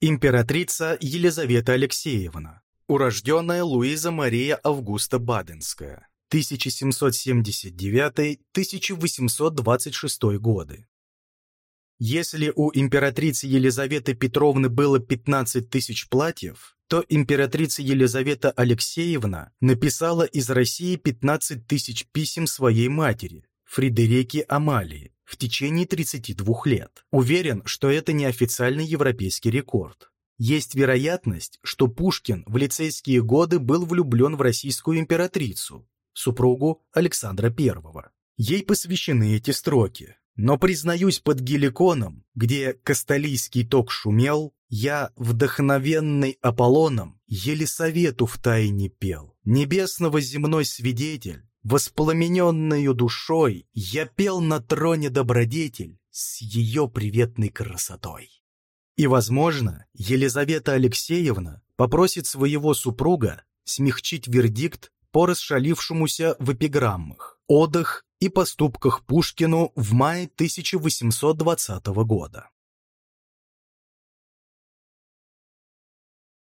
Императрица Елизавета Алексеевна, урожденная Луиза Мария Августа Баденская, 1779-1826 годы. Если у императрицы Елизаветы Петровны было 15 тысяч платьев, то императрица Елизавета Алексеевна написала из России 15 тысяч писем своей матери, Фредерике Амалии, в течение 32 лет. Уверен, что это неофициальный европейский рекорд. Есть вероятность, что Пушкин в лицейские годы был влюблен в российскую императрицу, супругу Александра I. Ей посвящены эти строки. Но, признаюсь, под геликоном, где касталийский ток шумел, я, вдохновенный Аполлоном, еле совету тайне пел. Небесного земной свидетель, Воспламененную душой я пел на троне добродетель с ее приветной красотой. И, возможно, Елизавета Алексеевна попросит своего супруга смягчить вердикт по расшалившемуся в эпиграммах, одах и поступках Пушкину в мае 1820 года.